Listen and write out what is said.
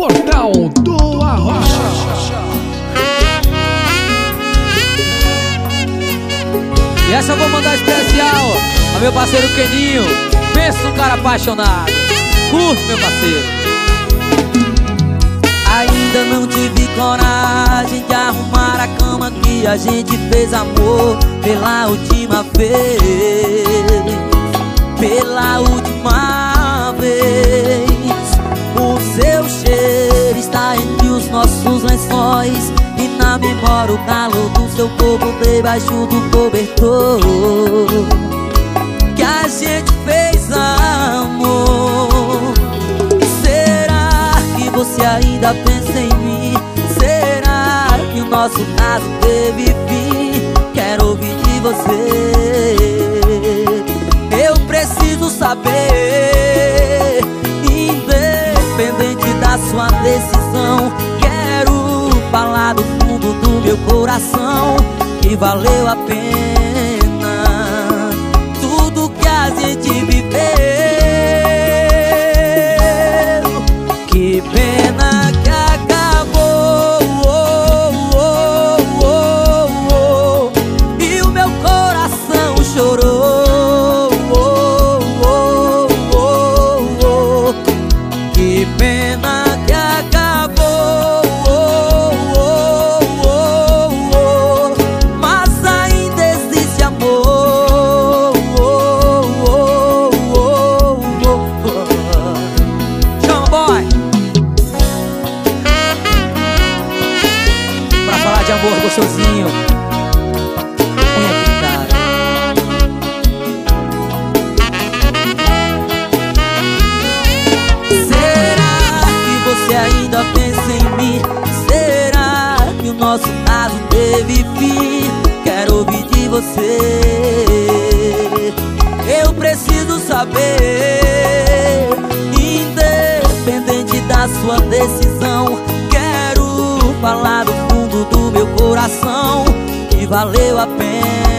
Portal do Arrocha. E essa eu vou mandar especial a meu parceiro Keninho. Pensa um cara apaixonado. Curte, meu parceiro. Ainda não tive coragem de arrumar a cama que a gente fez amor pela última vez. Pela última vez. Memória o calor do seu corpo debaixo do cobertor Que a gente fez amor Será que você ainda pensa em mim? Será que o nosso caso teve fim? Quero ouvir de você meu coração Que valeu a Amor gostosinho. Será que você ainda pensa em mim? Será que o nosso caso teve fim? Quero ouvir de você Eu preciso saber Independente da sua decisão Quero falar coração Que valeu a pena